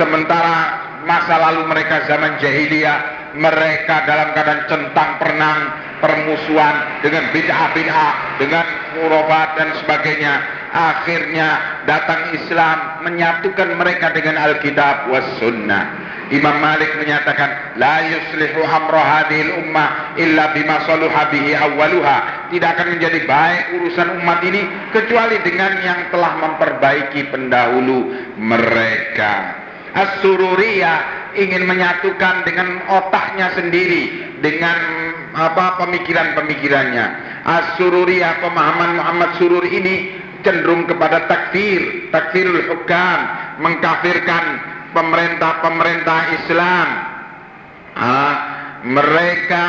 sementara masa lalu mereka zaman jahiliyah mereka dalam keadaan centang perenang permusuhan dengan bid'ah-bid'ah dengan khurafat dan sebagainya. Akhirnya datang Islam menyatukan mereka dengan Alkitab was sunnah. Imam Malik menyatakan la yuslihu amra hadhil ummah illa bima saluha bihi awwaluha. Tidak akan menjadi baik urusan umat ini kecuali dengan yang telah memperbaiki pendahulu mereka As-Sururiyah ingin menyatukan dengan otaknya sendiri dengan apa pemikiran-pemikirannya. As-Sururiyah pemahaman Muhammad Surur ini cenderung kepada takfir takfirul hukam mengkafirkan pemerintah-pemerintah Islam. Ah, mereka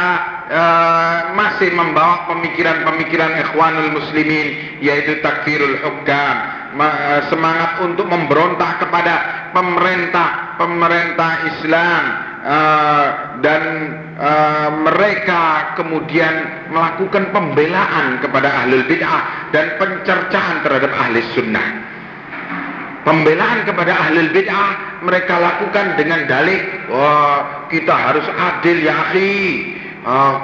uh, masih membawa pemikiran-pemikiran ikhwanul muslimin yaitu takfirul hukam. Uh, semangat untuk memberontak kepada pemerintah-pemerintah Islam. Uh, dan uh, mereka kemudian melakukan pembelaan kepada ahlul bid'ah dan pencercahan terhadap ahli sunnah Pembelaan kepada ahli bid'ah mereka lakukan dengan dalih, wah kita harus adil ya akhi. Uh,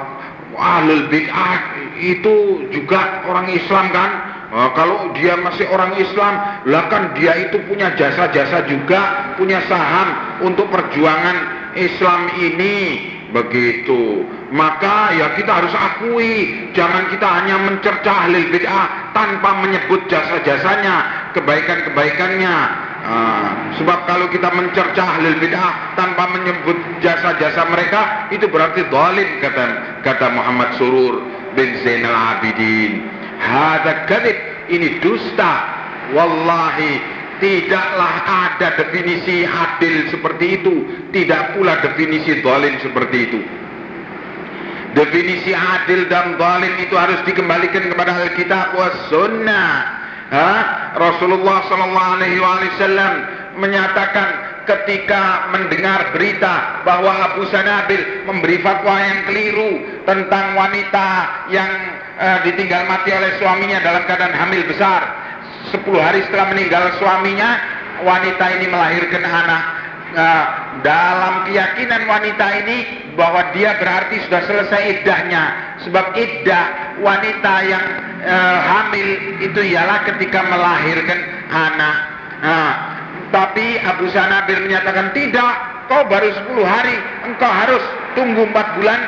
ahli bid'ah itu juga orang Islam kan? Uh, kalau dia masih orang Islam, lah kan dia itu punya jasa-jasa juga, punya saham untuk perjuangan Islam ini begitu. Maka ya kita harus akui jangan kita hanya mencerca ahli bid'ah tanpa menyebut jasa-jasanya kebaikan-kebaikannya. Uh, sebab kalau kita mencerca ahli bid'ah tanpa menyebut jasa-jasa mereka itu berarti zalim kata kata Muhammad Surur bin Zainal Abidin. Hadza kadib ini dusta. Wallahi Tidaklah ada definisi adil seperti itu. Tidak pula definisi zalim seperti itu. Definisi adil dan zalim itu harus dikembalikan kepada Alkitab wa sunnah. Ha? Rasulullah SAW menyatakan ketika mendengar berita bahwa Abu Sanabil memberi fatwa yang keliru tentang wanita yang uh, ditinggal mati oleh suaminya dalam keadaan hamil besar 10 hari setelah meninggal suaminya wanita ini melahirkan anak. Nah, dalam keyakinan wanita ini bahwa dia berarti sudah selesai iddahnya. Sebab iddah wanita yang uh, hamil itu ialah ketika melahirkan anak. Nah, tapi Abu Sanabir menyatakan tidak kau baru 10 hari engkau harus tunggu 4 bulan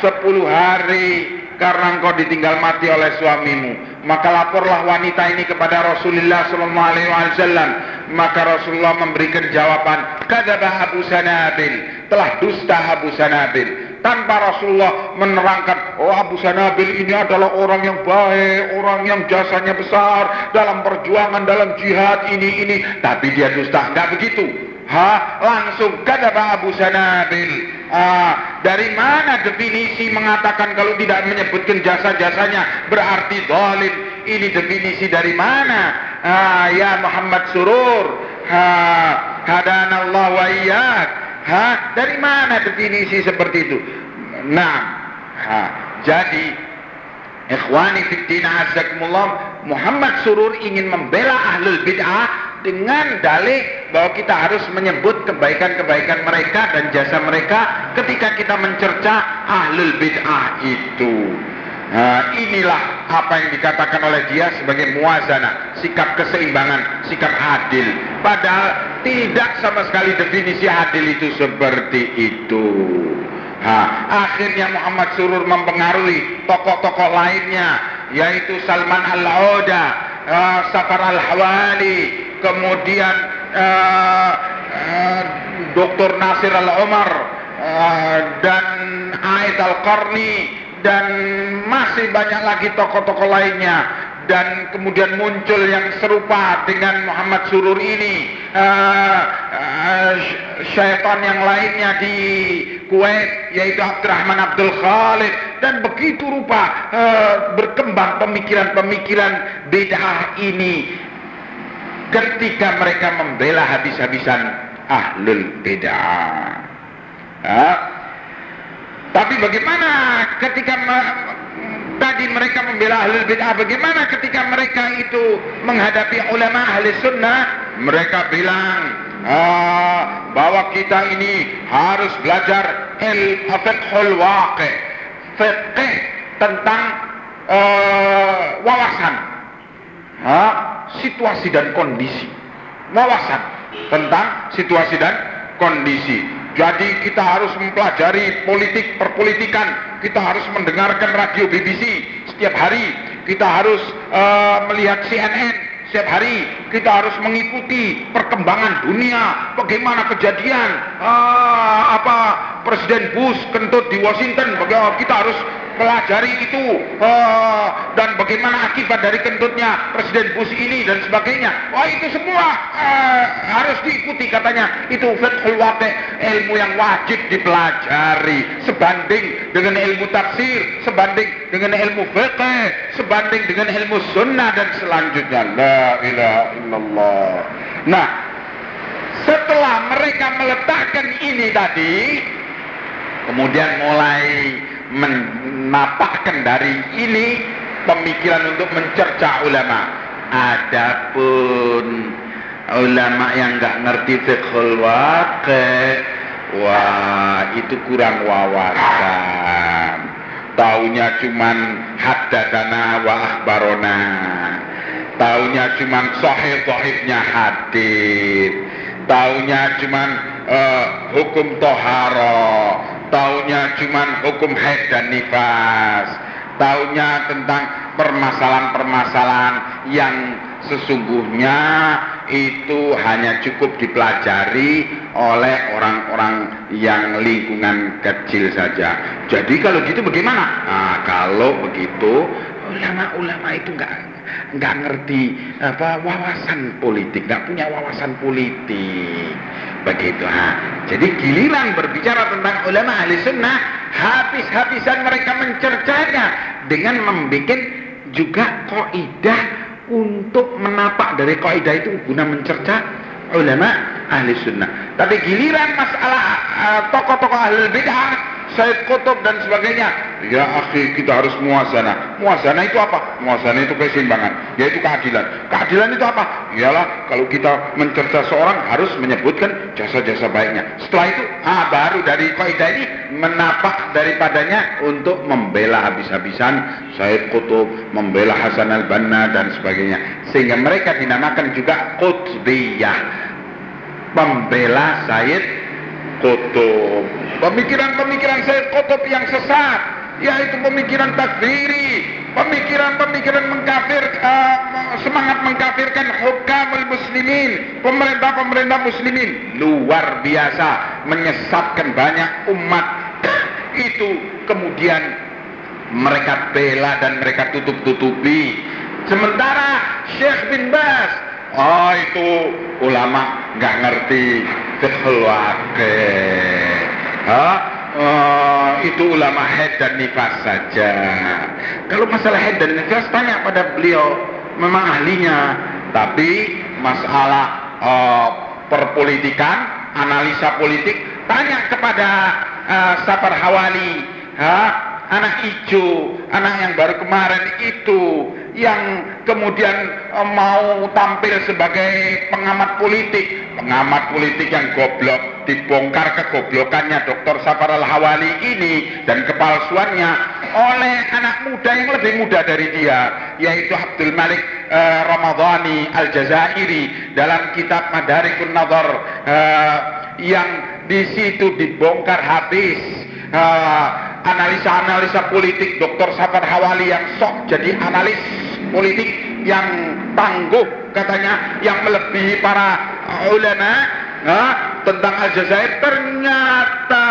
10 hari karena engkau ditinggal mati oleh suamimu maka laporlah wanita ini kepada Rasulullah sallallahu alaihi wasallam. Maka Rasulullah memberikan jawaban kadzaba Abu Sanabil. Telah dusta Abu Sanabil. Tanpa Rasulullah menerangkan oh Abu Sanabil ini adalah orang yang baik orang yang jasanya besar dalam perjuangan dalam jihad ini ini. Tapi dia dusta. Enggak begitu. Ha, langsung kata Abu Sanabil. Ah, dari mana definisi mengatakan kalau tidak menyebutkan jasa-jasanya berarti zalim? Ini definisi dari mana? Ah, ya Muhammad Surur. Ha, hadanallah wa iyyak. Ha, dari mana definisi seperti itu? Nah, ha, jadi Ikhwani fiddina azakumullah Muhammad Surur ingin membela ahlul bid'ah dengan dalih bahwa kita harus menyebut kebaikan-kebaikan mereka dan jasa mereka ketika kita mencerca ahlul bid'ah itu. Nah, inilah apa yang dikatakan oleh dia sebagai muazana, sikap keseimbangan, sikap adil. Padahal tidak sama sekali definisi adil itu seperti itu. Nah, akhirnya Muhammad Surur mempengaruhi tokoh-tokoh lainnya, yaitu Salman Al-Auda, uh, Safar Al-Hawali, kemudian uh, uh, Dr. Nasir Al-Umar uh, dan Aid Al-Qarni dan masih banyak lagi tokoh-tokoh lainnya dan kemudian muncul yang serupa dengan Muhammad Surur ini uh, uh, syaitan yang lainnya di Kuwait yaitu Abdurrahman Abdul Khalid dan begitu rupa uh, berkembang pemikiran-pemikiran bid'ah ini ketika mereka membela habis-habisan ahlul bid'ah. tapi bagaimana ketika tadi mereka membela ahlul bid'ah, bagaimana ketika mereka itu menghadapi ulama ahli sunnah? Mereka bilang, uh, bahwa kita ini harus belajar il fiqhul waqi fiqh tentang uh, wawasan. Uh, situasi dan kondisi. Wawasan tentang situasi dan kondisi. Jadi kita harus mempelajari politik perpolitikan. Kita harus mendengarkan radio BBC setiap hari. Kita harus uh, melihat CNN setiap hari kita harus mengikuti perkembangan dunia, bagaimana kejadian. Ah, apa Presiden Bush kentut di Washington, bagaimana kita harus pelajari itu uh, dan bagaimana akibat dari kentutnya Presiden Bush ini dan sebagainya. Wah itu semua uh, harus diikuti katanya. Itu ilmu yang wajib dipelajari sebanding dengan ilmu tafsir, sebanding dengan ilmu fiqh, sebanding dengan ilmu sunnah dan selanjutnya. La ilaha illallah. Nah, setelah mereka meletakkan ini tadi, kemudian mulai menapakkan dari ini pemikiran untuk mencerca ulama. Adapun ulama yang nggak ngerti fiqhul waqi, wah itu kurang wawasan. Taunya cuman haddatsana wa akhbarona. Taunya cuman sahih sahihnya hadis. Taunya cuman uh, hukum toharo taunya cuman hukum haid dan nifas taunya tentang permasalahan-permasalahan yang sesungguhnya itu hanya cukup dipelajari oleh orang-orang yang lingkungan kecil saja. Jadi kalau gitu bagaimana? Nah, kalau begitu ulama-ulama itu nggak nggak ngerti apa wawasan politik, nggak punya wawasan politik begitu ha. Jadi giliran berbicara tentang ulama ahli sunnah habis-habisan mereka mencercanya dengan membuat juga kaidah untuk menapak dari kaidah itu guna mencerca ulama ahli sunnah. Tapi giliran masalah uh, tokoh-tokoh ahli bid'ah Said Qutb dan sebagainya. Ya akhi kita harus muasana. Muasana itu apa? Muasana itu keseimbangan, yaitu keadilan. Keadilan itu apa? Ialah kalau kita mencerca seorang harus menyebutkan jasa-jasa baiknya. Setelah itu, ah baru dari kaidah ini menapak daripadanya untuk membela habis-habisan Said Qutb, membela Hasan al-Banna dan sebagainya. Sehingga mereka dinamakan juga Qutbiyah. Pembela Said Qutb. Pemikiran-pemikiran Said Qutb yang sesat, yaitu pemikiran takfiri, pemikiran-pemikiran mengkafir, uh, semangat mengkafirkan hukamul muslimin, pemerintah-pemerintah muslimin luar biasa menyesatkan banyak umat. Itu kemudian mereka bela dan mereka tutup-tutupi. Sementara Syekh bin Bas, oh itu ulama nggak ngerti keluarga. Uh, itu ulama head dan nifas saja. Kalau masalah head dan nifas tanya pada beliau, memang ahlinya. Tapi masalah uh, perpolitikan, analisa politik, tanya kepada uh, Safar Hawali, ha? anak hijau, anak yang baru kemarin itu yang kemudian eh, mau tampil sebagai pengamat politik, pengamat politik yang goblok dibongkar kegoblokannya Dr. Safar Al-Hawali ini dan kepalsuannya oleh anak muda yang lebih muda dari dia yaitu Abdul Malik uh, Ramadhani Al-Jazairi dalam kitab Madarikun Nadhar uh, yang di situ dibongkar habis analisa-analisa politik Dr. Safar Hawali yang sok jadi analis politik yang tangguh katanya yang melebihi para ulama nah, tentang Aljazair ternyata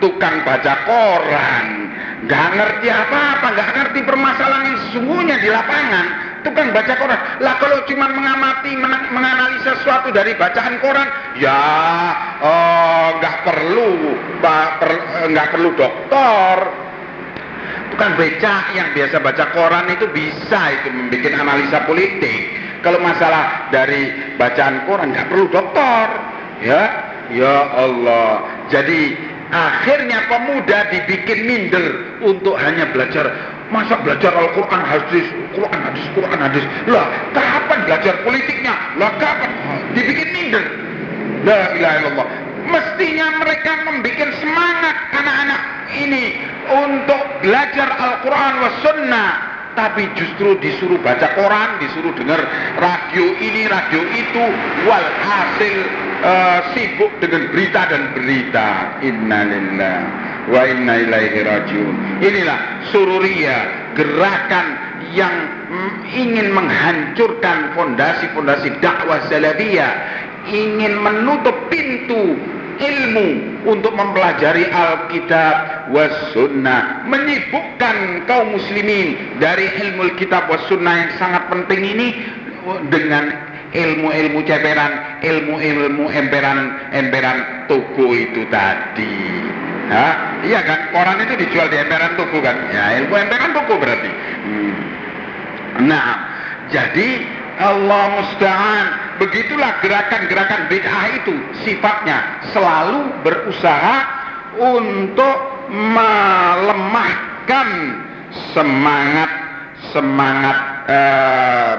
tukang baca koran. Nggak ngerti apa-apa nggak ngerti permasalahan yang sesungguhnya di lapangan. Tukang baca koran. Lah kalau cuma mengamati menganalisa sesuatu dari bacaan koran ya oh, nggak perlu nggak perlu dokter Bukan becak yang biasa baca koran itu bisa itu membuat analisa politik. Kalau masalah dari bacaan koran nggak perlu dokter, ya, ya Allah. Jadi akhirnya pemuda dibikin minder untuk hanya belajar masa belajar Al-Quran hadis, Quran hadis, Quran hadis. Lah, kapan belajar politiknya? Lah, kapan? Dibikin minder. La ilaha illallah. Mestinya mereka membuat semangat anak-anak ini untuk belajar Al-Quran wa Sunnah tapi justru disuruh baca koran, disuruh dengar radio ini, radio itu, walhasil uh, sibuk dengan berita dan berita. Innalillah wa inna ilaihi. Inilah sururia, gerakan yang ingin menghancurkan fondasi-fondasi dakwah salafiyah, ingin menutup pintu ilmu untuk mempelajari Alkitab was sunnah menyibukkan kaum muslimin dari ilmu kitab was sunnah yang sangat penting ini dengan ilmu-ilmu ceperan ilmu-ilmu emperan-emperan toko itu tadi. Hah? iya kan? Koran itu dijual di emperan toko kan? Ya ilmu emperan toko berarti. Hmm. nah jadi Allah musta'an begitulah gerakan-gerakan bid'ah itu sifatnya. Selalu berusaha untuk melemahkan semangat semangat uh,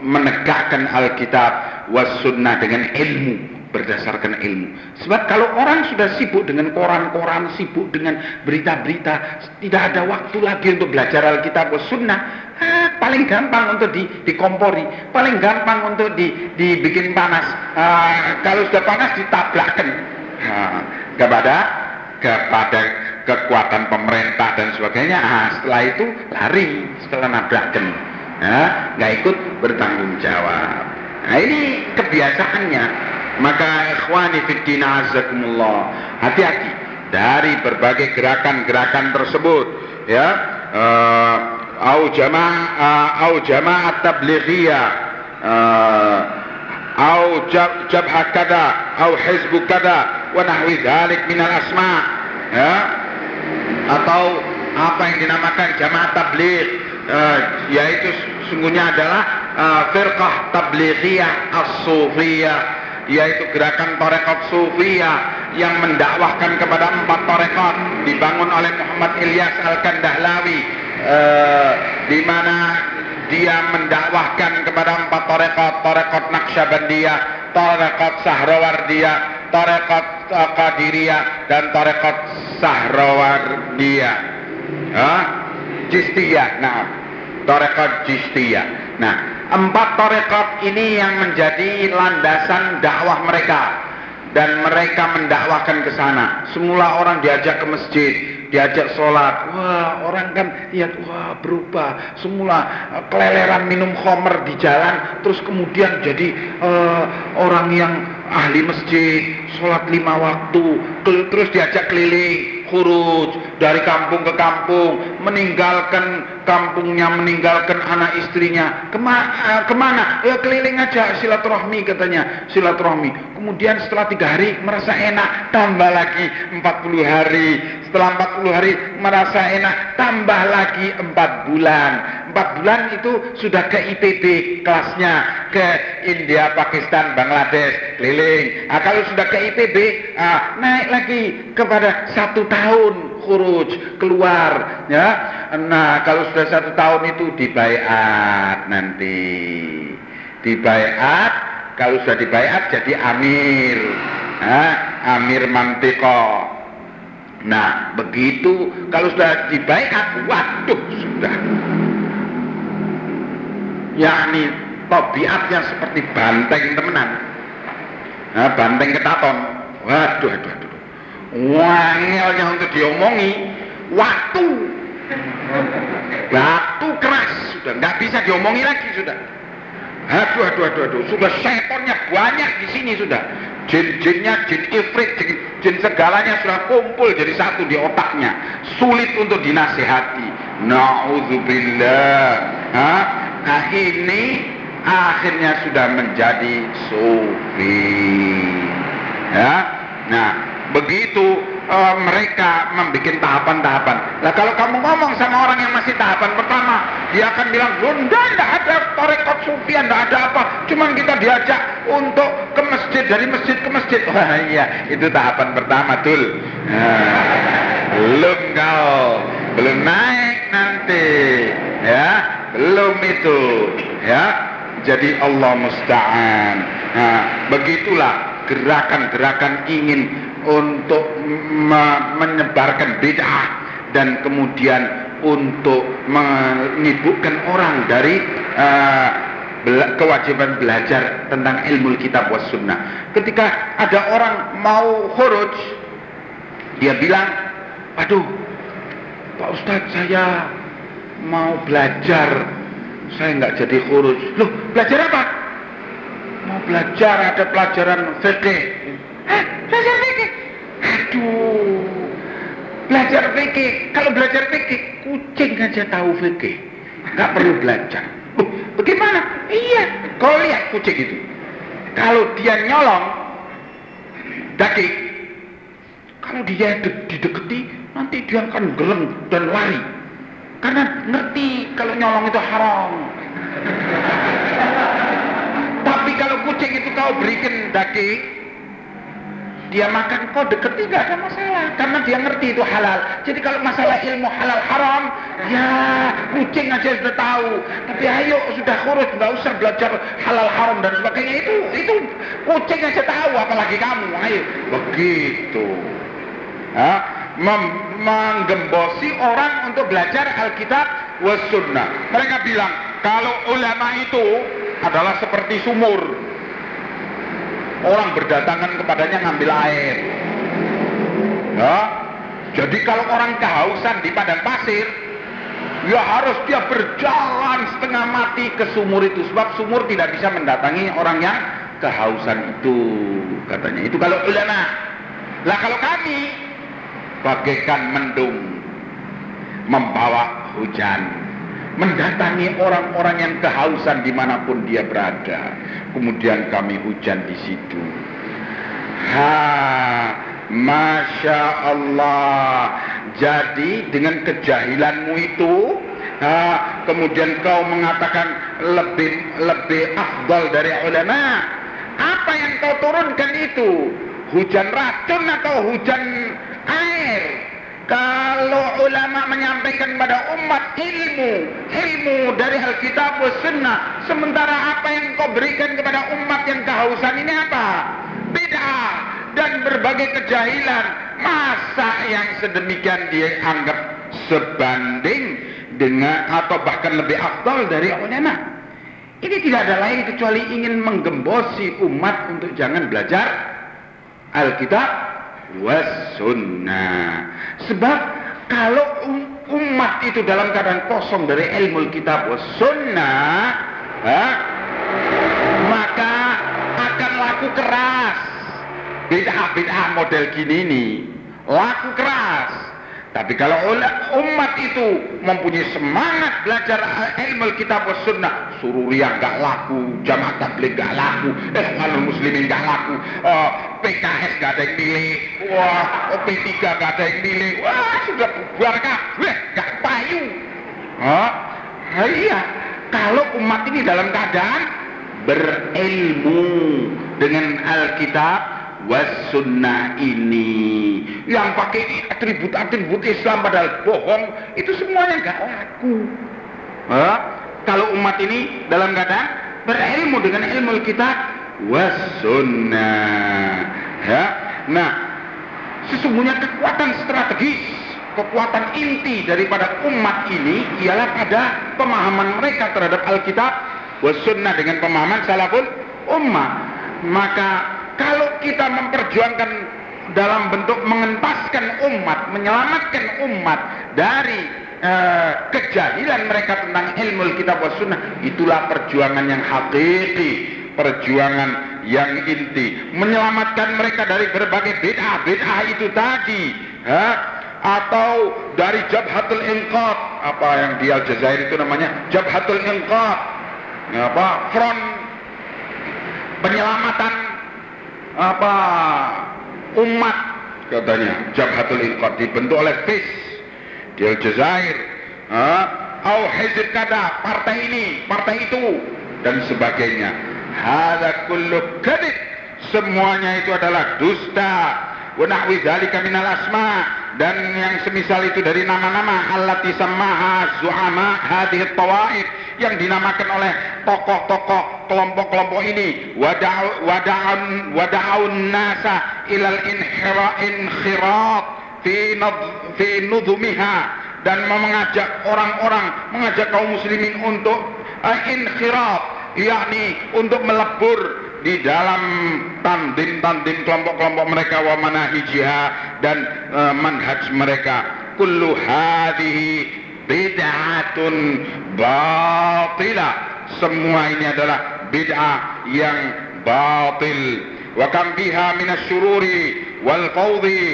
menegakkan Alkitab was sunnah dengan ilmu berdasarkan ilmu. Sebab kalau orang sudah sibuk dengan koran-koran, sibuk dengan berita-berita, tidak ada waktu lagi untuk belajar Alkitab was sunnah, ah, paling gampang untuk di, dikompori, paling gampang untuk di, dibikin panas. Ah, kalau sudah panas ditablakkan ah, kepada kepada kekuatan pemerintah dan sebagainya. Ah, setelah itu lari setelah nabrakan, ah, nggak ikut bertanggung jawab. Nah ini kebiasaannya maka ikhwani fiddin azakumullah, hati-hati dari berbagai gerakan-gerakan tersebut ya. Uh, au jamaah uh, au jamaah tablighiyah uh, au jab, jabha kada au hizbu kada wa nahwi dzalik min al asma ya. Atau apa yang dinamakan jamaah tabligh yaitu sungguhnya adalah uh, firqah tablighiyah as-sufiyah yaitu gerakan Torekot Sufia yang mendakwahkan kepada empat Torekot dibangun oleh Muhammad Ilyas Al-Kandahlawi. Eh, di mana dia mendakwahkan kepada empat Torekot Torekot Naqsyabandiyah Torekot Sahrawardiyah Torekot uh, Qadiriyah dan Torekot Sahrawardiyah. Ah, Jistiyah nah Torekot Jistiyah. Nah Empat torekot ini yang menjadi landasan dakwah mereka dan mereka mendakwahkan ke sana. Semula orang diajak ke masjid, diajak sholat. Wah, orang kan lihat, wah berubah. Semula uh, keleleran minum khomer di jalan, terus kemudian jadi uh, orang yang ahli masjid, sholat lima waktu, terus diajak keliling, khuruj dari kampung ke kampung, meninggalkan kampungnya, meninggalkan anak istrinya. Kema uh, ke mana? Ya keliling aja silaturahmi katanya, silaturahmi. Kemudian setelah tiga hari merasa enak, tambah lagi 40 hari. Setelah 40 hari merasa enak, tambah lagi 4 bulan. 4 bulan itu sudah ke IPB kelasnya, ke India, Pakistan, Bangladesh, keliling. Nah, kalau sudah ke IPB, ah, naik lagi kepada satu tahun khuruj keluar ya. Nah kalau sudah satu tahun itu dibayat nanti. Dibayat kalau sudah dibayat jadi amir. Nah, amir mantiko nah begitu. Kalau sudah dibayat waduh sudah. Yakni tobiatnya seperti banteng temenan. Nah, banteng ketaton. Waduh aduh aduh wangelnya untuk diomongi. Waktu. Waktu keras. Sudah nggak bisa diomongi lagi sudah. Aduh aduh aduh aduh. Sudah setonnya banyak di sini sudah. Jin-jinnya jin ifrit jin, jin segalanya sudah kumpul jadi satu di otaknya. Sulit untuk dinasehati. Naudzubillah. Nah ini akhirnya sudah menjadi sufi. Ya? Nah begitu uh, mereka membuat tahapan-tahapan. Nah kalau kamu ngomong sama orang yang masih tahapan pertama, dia akan bilang, Bunda tidak ada torekot sufian, tidak ada apa. Cuman kita diajak untuk ke masjid, dari masjid ke masjid. Wah iya, itu tahapan pertama, tul. Nah, belum kau, belum naik nanti. Ya, belum itu. Ya, jadi Allah musta'an. Nah, begitulah gerakan-gerakan ingin untuk menyebarkan bid'ah dan kemudian untuk menyibukkan orang dari uh, kewajiban belajar tentang ilmu kitab was sunnah. Ketika ada orang mau khuruj, dia bilang, aduh Pak Ustadz saya mau belajar, saya nggak jadi khuruj. Loh, belajar apa? Mau belajar, ada pelajaran fikih. Hah, belajar fikih? Aduh, belajar fikih. Kalau belajar fikih, kucing aja tahu fikih. Nggak perlu belajar. Bagaimana? Iya, kau lihat kucing itu. Kalau dia nyolong daging, kalau dia dideketi, nanti dia akan geleng dan lari. Karena ngerti kalau nyolong itu haram. Tapi kalau kucing itu kau berikan daging, dia makan kau deketi nggak ada masalah. Karena dia ngerti itu halal. Jadi kalau masalah ilmu halal haram ya kucing aja sudah tahu. Tapi ayo sudah kurus nggak usah belajar halal haram dan sebagainya. Itu itu kucing aja tahu apalagi kamu. Ayo. Begitu. Ha? Menggembosi orang untuk belajar Alkitab was sunnah. Mereka bilang kalau ulama itu adalah seperti sumur orang berdatangan kepadanya ngambil air. Ya, jadi kalau orang kehausan di padang pasir, ya harus dia berjalan setengah mati ke sumur itu sebab sumur tidak bisa mendatangi orang yang kehausan itu katanya. Itu kalau ulama. Lah kalau kami bagaikan mendung membawa hujan mendatangi orang-orang yang kehausan di mana pun dia berada. Kemudian kami hujan di situ. Ha, masya Allah. Jadi dengan kejahilanmu itu, ha, kemudian kau mengatakan lebih lebih afdal dari ulama. Apa yang kau turunkan itu? Hujan racun atau hujan air? Kalau ulama menyampaikan pada umat ilmu, ilmu dari Alkitab Sunnah, sementara apa yang kau berikan kepada umat yang kehausan ini apa? Beda dan berbagai kejahilan. Masa yang sedemikian dia anggap sebanding dengan atau bahkan lebih afdal dari ulama? Ini tidak ada lain kecuali ingin menggembosi umat untuk jangan belajar Alkitab was sunnah. Sebab kalau um, umat itu dalam keadaan kosong dari ilmu kitab was sunnah, ha, maka akan laku keras. Bid'ah-bid'ah model gini ini laku keras. Tapi kalau umat itu mempunyai semangat belajar ilmu kitab sunnah, sururiyah gak laku, jamaah tabligh gak laku, ikhwanul muslimin gak laku, uh, eh, PKS gak ada yang milih, wah oh, P3 gak ada yang milih, wah sudah bubar kabeh, gak payu. Oh, iya, kalau umat ini dalam keadaan berilmu dengan Alkitab wasunnah ini. Yang pakai atribut-atribut Islam padahal bohong itu semuanya nggak laku. Ha? kalau umat ini dalam kata berilmu dengan ilmu kita wasunnah ya nah sesungguhnya kekuatan strategis kekuatan inti daripada umat ini ialah pada pemahaman mereka terhadap Alkitab. Wasunnah dengan pemahaman salaful ummah. Maka kalau kita memperjuangkan dalam bentuk mengentaskan umat, menyelamatkan umat dari uh, kejahilan mereka tentang ilmu kitab was itulah perjuangan yang hakiki, perjuangan yang inti, menyelamatkan mereka dari berbagai bid'ah, bid'ah itu tadi, ha? atau dari Jabhatul Inqab, apa yang di Aljazair itu namanya? Jabhatul Inqab, apa? Front penyelamatan apa? Umat katanya. Jabhatul Inqad dibentuk oleh FIS di Aljazair au hizib kada partai ini partai itu dan sebagainya hadza kullu kadib semuanya itu adalah dusta. Wa nahwi dzalika minal asma. Dan yang semisal itu dari nama-nama allati sammaha zu'ama hadhihi tawaif yang dinamakan oleh tokoh-tokoh kelompok-kelompok ini. Wada'un wada'un nasa ilal inhira inkhirat fi fi nudhumiha dan mengajak orang-orang mengajak kaum muslimin untuk uh, inkhirat yakni untuk melebur di dalam tandim-tandim kelompok-kelompok mereka wa manahijiha dan uh, manhaj mereka. Kullu hadhihi bid'atun batila. Semua ini adalah bid'ah yang batil. Wa kam biha minasyururi wal fawdi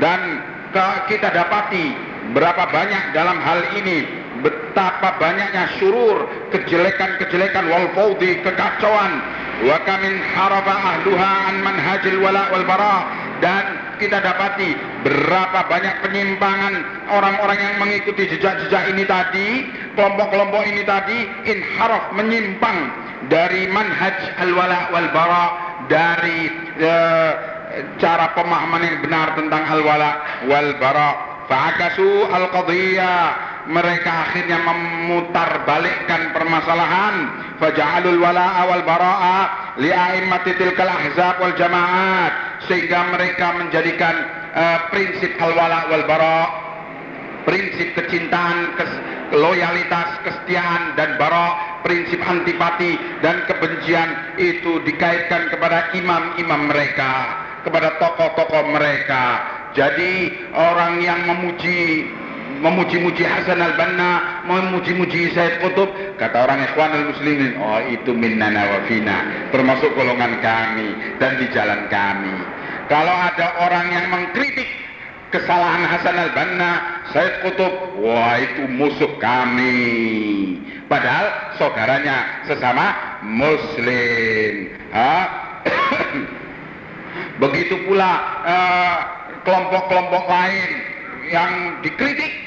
dan kita dapati berapa banyak dalam hal ini betapa banyaknya syurur, kejelekan-kejelekan wal fawdi, kekacauan. Wa kamin harafa ahluha an manhajil wala wal bara. Dan kita dapati berapa banyak penyimpangan orang-orang yang mengikuti jejak-jejak ini tadi, kelompok-kelompok ini tadi inharaf menyimpang dari manhaj al-wala wal bara dari uh, cara pemahaman yang benar tentang al-wala wal bara. Fa'akasu al-qadiyah mereka akhirnya memutarbalikkan permasalahan. Faja'alul wala'a wal bara'a li'a'immati tilkal ahzab wal jama'at. Sehingga mereka menjadikan uh, prinsip al wala wal bara' prinsip kecintaan kes, loyalitas kesetiaan dan bara' prinsip antipati dan kebencian itu dikaitkan kepada imam-imam mereka kepada tokoh-tokoh mereka. Jadi orang yang memuji memuji-muji Hasan al-Banna, memuji-muji Said Qutub, kata orang ikhwan al-muslimin, oh itu minnana wa fina, termasuk golongan kami dan di jalan kami. Kalau ada orang yang mengkritik kesalahan Hasan al-Banna, Said Qutub, wah itu musuh kami. Padahal saudaranya sesama muslim. Begitu pula eh, kelompok-kelompok uh, lain yang dikritik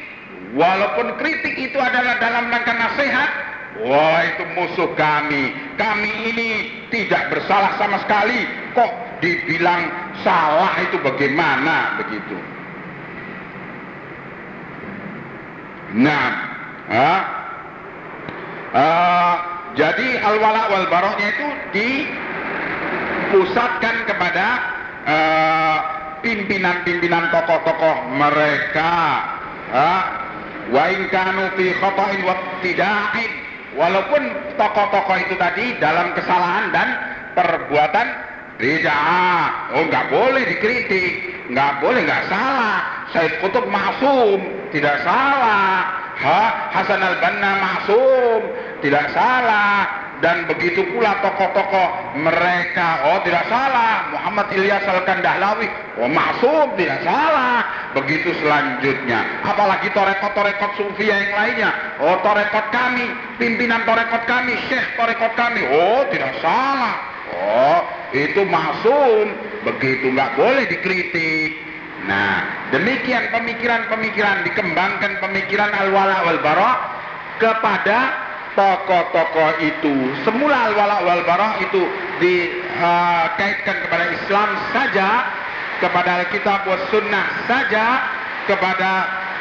Walaupun kritik itu adalah dalam rangka nasihat, wah itu musuh kami. Kami ini tidak bersalah sama sekali. Kok dibilang salah itu bagaimana begitu? Nah, ha? Uh, jadi al-wala wal baroknya itu dipusatkan kepada uh, pimpinan-pimpinan tokoh-tokoh mereka. Uh, wa in kanu fi khata'in wa tida'in walaupun tokoh-tokoh itu tadi dalam kesalahan dan perbuatan bid'ah oh nggak boleh dikritik. Nggak boleh nggak salah. Said Kutub maksum tidak salah. Ha Hasan al-Banna maksum tidak salah dan begitu pula tokoh-tokoh mereka. Oh tidak salah. Muhammad Ilyas Al-Kandahlawi. Oh maksud tidak salah. Begitu selanjutnya. Apalagi torekot-torekot sufi yang lainnya. Oh torekot kami. Pimpinan torekot kami. Syekh torekot kami. Oh tidak salah. Oh itu maksum. Begitu nggak boleh dikritik. Nah demikian pemikiran-pemikiran dikembangkan pemikiran al-wala wal-bara kepada tokoh-tokoh itu semula al-wala wal barah itu dikaitkan uh, kepada Islam saja kepada Alkitab was sunnah saja kepada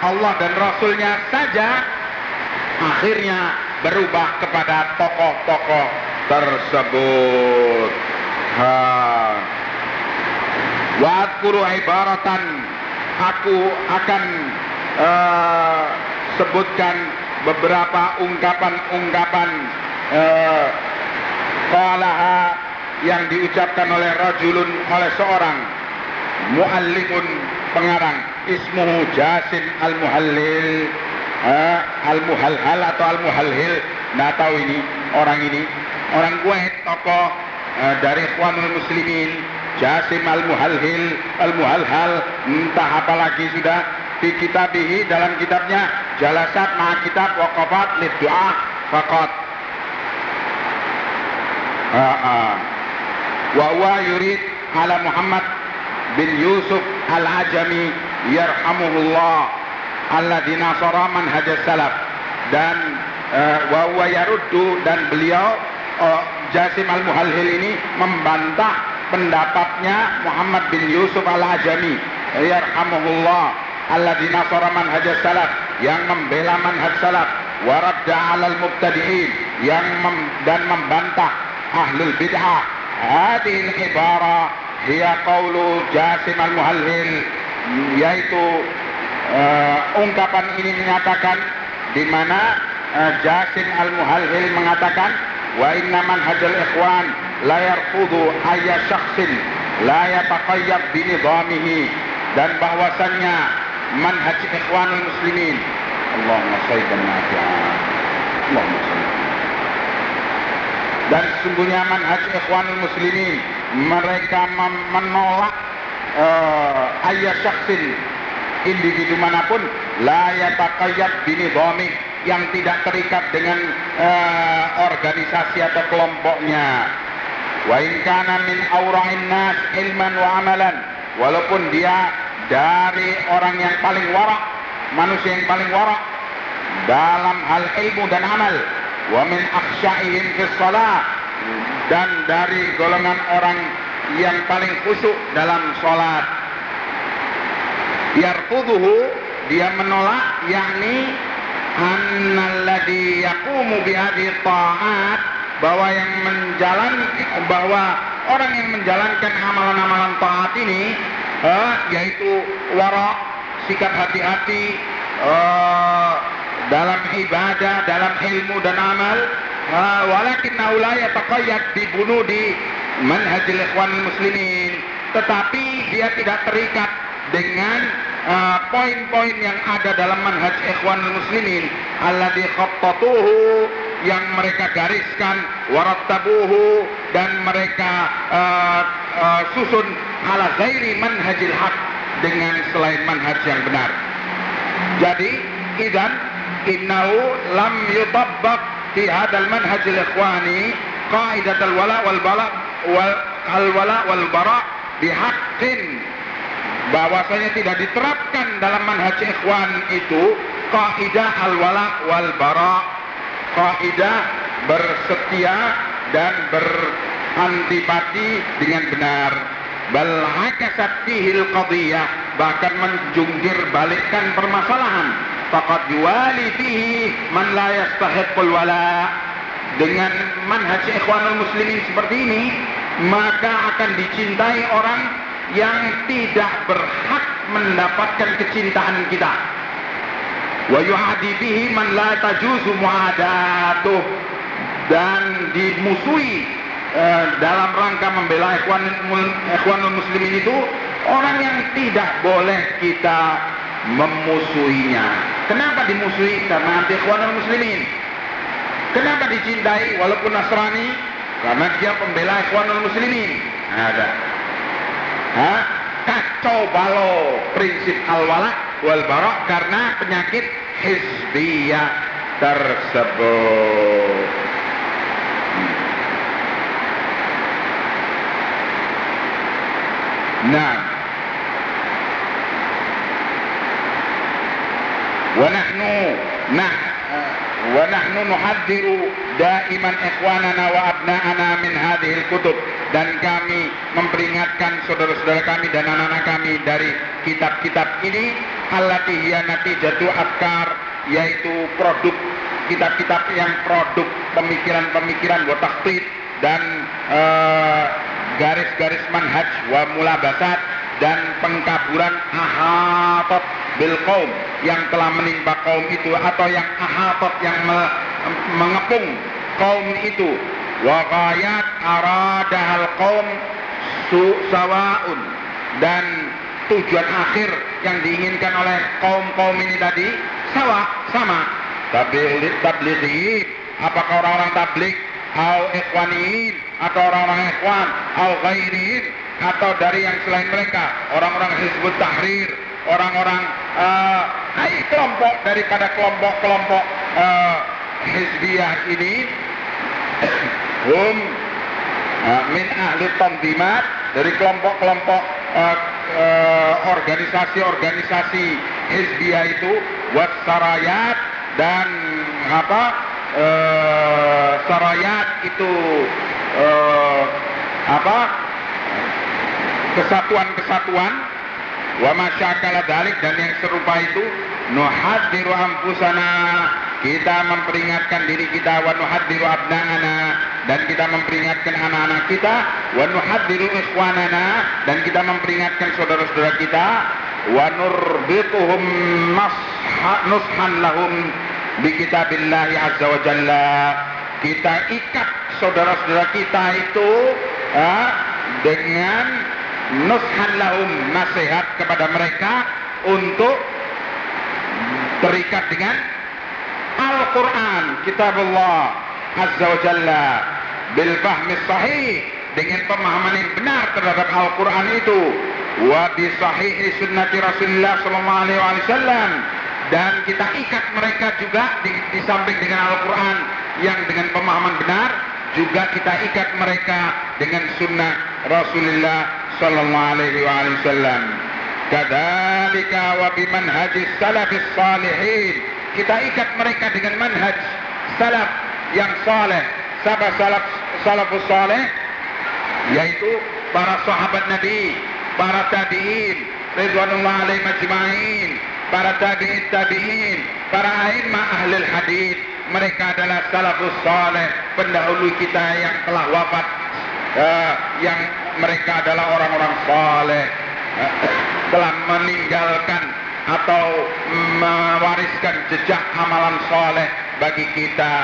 Allah dan Rasulnya saja akhirnya berubah kepada tokoh-tokoh tersebut. Wa'ad kuru ibaratan aku akan uh, sebutkan beberapa ungkapan-ungkapan eh, yang diucapkan oleh rajulun oleh seorang muallimun pengarang. Ismuhu Jasim al-Muhallil. Eh, al-Muhalhal atau al-Muhalhil nggak tahu ini orang ini. Orang Kuwait tokoh eh, dari Ikhwanul Muslimin. Jasim al-Muhalhil al-Muhalhal entah apa lagi sudah di kitabihi dalam kitabnya. Jalasat ma kitab waqafat lid doa faqat. Wa huwa yurid ala Muhammad bin Yusuf al-Ajami yarhamuhullah alladhi nasara manhaj salaf dan uh, wa huwa yaruddu dan beliau uh, Jasim al-Muhalhil ini membantah pendapatnya Muhammad bin Yusuf al-Ajami yarhamuhullah alladzi nasara manhaj salaf yang membela manhaj salaf. Waradda 'alal mubtadi'in yang mem dan membantah ahlul bid'ah. Hadhihi al-ibara hiya qawlu Jasim al-Muhallil yaitu uh, ungkapan ini menyatakan di mana uh, Jasim al-Muhallil mengatakan wa inna manhajal ikhwan la yarfudu ayya syakhsin la yataqayyad bi dan bahwasannya manhaj ikhwanul muslimin. Nafi'an Allahumma sayyidan dan sesungguhnya manhaj ikhwanul muslimin mereka menolak uh, ayat syaksin individu mana pun la yataqayyad binidhamih yang tidak terikat dengan uh, organisasi atau kelompoknya. Wa in min awra'in nas ilman wa amalan walaupun dia dari orang yang paling warak manusia yang paling warak dalam hal ilmu dan amal. Wa min akhsya'ihim fi shalah. Dan dari golongan orang yang paling khusyuk dalam sholat yarkuduhu dia menolak yakni annalladhi yaqumu bihadhi ta'at. Bahwa yang menjalan bahwa orang yang menjalankan amalan-amalan taat ini eh, yaitu wara sikap hati-hati eh, dalam ibadah, dalam ilmu dan amal. Walakin la yataqayyad dibunuh di manhajil ikhwan muslimin. Tetapi dia tidak terikat dengan poin-poin uh, yang ada dalam manhaj ikhwan muslimin alladhi khattatuhu yang mereka gariskan warattabuhu dan mereka uh, uh, susun ala ghairi manhajil haq dengan selain manhaj yang benar. Jadi, idan innahu lam yutabbaq fi hadzal manhaj al-ikhwani qaidat al-wala wal bala wal al-wala wal bara bihaqqin bahwasanya tidak diterapkan dalam manhaj ikhwan itu kaidah al-wala wal bara kaidah bersetia dan berantipati dengan benar. Bal hakasat fihil qadiyah bahkan menjungkir balikkan permasalahan. Faqad yuwali fihi man la yastahiqul wala. Dengan manhaj ikhwanul muslimin seperti ini maka akan dicintai orang yang tidak berhak mendapatkan kecintaan kita. Wa yu'adi bihi man la tajuzu muadatuh. Dan dimusuhi uh, dalam rangka membela ikhwan ikhwanul muslimin itu orang yang tidak boleh kita memusuhinya. Kenapa dimusuhi? Karena anti ikhwanul muslimin. Kenapa dicintai walaupun Nasrani? Karena dia pembela ikhwanul muslimin. Ada. Hah? Kacau balau prinsip al-wala wal bara karena penyakit hizbiyah tersebut. Nah, ونحن nah ونحن نحذر دائما إخواننا وأبناءنا من هذه الكتب dan kami memperingatkan saudara-saudara kami dan anak-anak kami dari kitab-kitab ini allati hiya natijatu afkar yaitu produk kitab-kitab yang produk pemikiran-pemikiran wa dan garis-garis manhaj wa mulabasat dan pengkaburan ahatot bil kaum yang telah menimpa kaum itu atau yang ahatot yang me, mengepung kaum itu. Wa ghayat aradahal kaum sawaun. Dan tujuan akhir yang diinginkan oleh kaum-kaum ini tadi sama. Sama tabligh apakah orang-orang tabligh? Au ikhwaniin atau orang-orang ikhwan au ghairiin atau dari yang selain mereka orang-orang Hizbut Tahrir orang-orang uh, kelompok daripada kelompok-kelompok uh, Hizbiyah ini hum uh, min ahli tanzimat dari kelompok-kelompok organisasi-organisasi uh, uh, Hizbiyah itu wasarayat dan apa uh, sarayat itu uh, apa? Kesatuan-kesatuan. Wa masyakala dalik dan yang serupa itu nuhadiru ampusana kita memperingatkan diri kita wa nuhadiru abna'ana dan kita memperingatkan anak-anak kita wa nuhadiru ikhwanana dan kita memperingatkan saudara-saudara kita wa nurbituhum nushan lahum bi kitabillahi azza wa jalla kita ikat saudara-saudara kita itu ah, dengan nushan lahum nasihat kepada mereka untuk terikat dengan Al-Quran kitab Allah Azza wa Jalla bil fahmi sahih dengan pemahaman yang benar terhadap Al-Quran itu. Wa bi sahihi sunnati Rasulullah sallallahu alaihi wasallam dan kita ikat mereka juga di, di samping dengan Al-Quran yang dengan pemahaman benar juga kita ikat mereka dengan sunnah Rasulullah sallallahu alaihi wasallam. Kadzalika wa bi manhajis salafis salihin. Kita ikat mereka dengan manhaj salaf yang saleh sahabat salaf salafus saleh yaitu para sahabat Nabi para tabi'in ridwanullah alaihim ajma'in para tabi'in tabi'in para a'immah ahlul hadis mereka adalah salafus saleh pendahulu kita yang telah wafat uh, yang mereka adalah orang-orang saleh uh, telah meninggalkan atau mewariskan jejak amalan soleh bagi kita.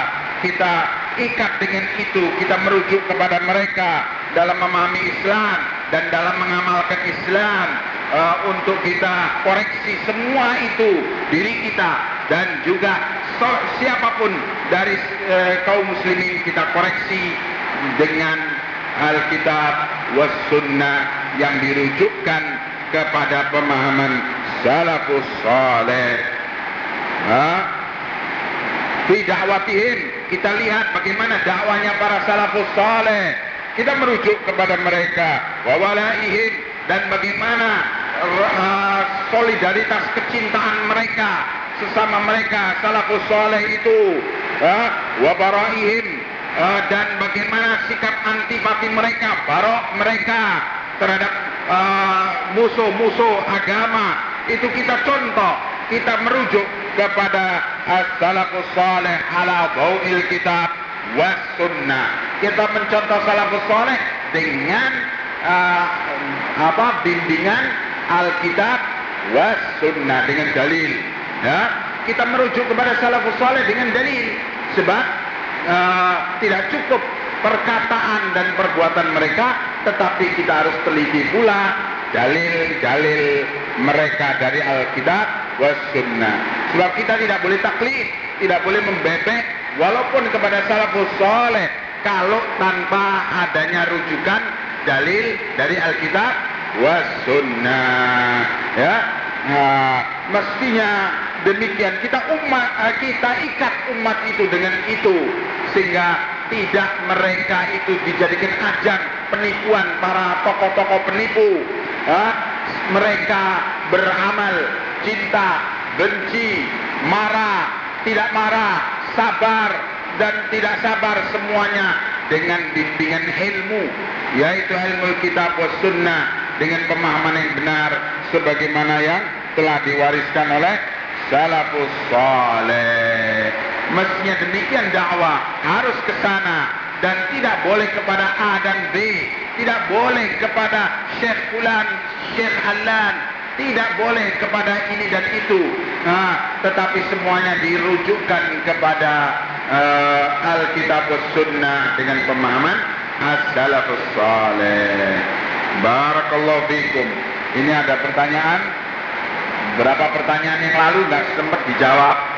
Kita ikat dengan itu, kita merujuk kepada mereka dalam memahami Islam dan dalam mengamalkan Islam uh, untuk kita koreksi semua itu diri kita dan juga so, siapa pun dari uh, kaum muslimin kita koreksi dengan Alkitab was sunnah yang dirujukkan kepada pemahaman salafus saleh. Ha? Fi dakwatihim kita lihat bagaimana dakwanya para salafus saleh. Kita merujuk kepada mereka wa walaihim dan bagaimana uh, solidaritas kecintaan mereka sesama mereka salafus saleh itu uh, wa baraihim uh, dan bagaimana sikap antipati mereka barok mereka terhadap musuh-musuh uh, agama. Itu kita contoh kita merujuk kepada as-salafus saleh ala dhau'il kitab was sunnah. Kita mencontoh salafus saleh dengan uh, apa bimbingan Alkitab was sunnah dengan dalil. Ya kita merujuk kepada salafus saleh dengan dalil. Sebab uh, tidak cukup perkataan dan perbuatan mereka tetapi kita harus teliti pula dalil-dalil mereka dari Alkitab was sunnah. Sebab kita tidak boleh taklid tidak boleh membebek walaupun kepada salafus soleh kalau tanpa adanya rujukan dalil dari Alkitab was sunnah ya nah, mestinya demikian kita umat kita ikat umat itu dengan itu sehingga tidak mereka itu dijadikan ajang penipuan para tokoh-tokoh penipu. Ha? Mereka beramal cinta, benci, marah, tidak marah, sabar dan tidak sabar semuanya dengan bimbingan ilmu yaitu ilmu kitab was sunnah dengan pemahaman yang benar sebagaimana yang telah diwariskan oleh salafus saleh. Mestinya demikian dakwah harus ke sana dan tidak boleh kepada A dan B, tidak boleh kepada Syekh Fulan, Syekh Alan, tidak boleh kepada ini dan itu. Nah, tetapi semuanya dirujukkan kepada uh, Alkitab Sunnah dengan pemahaman as-salafus saleh. Barakallahu fikum. Ini ada pertanyaan. Berapa pertanyaan yang lalu? Nggak sempat dijawab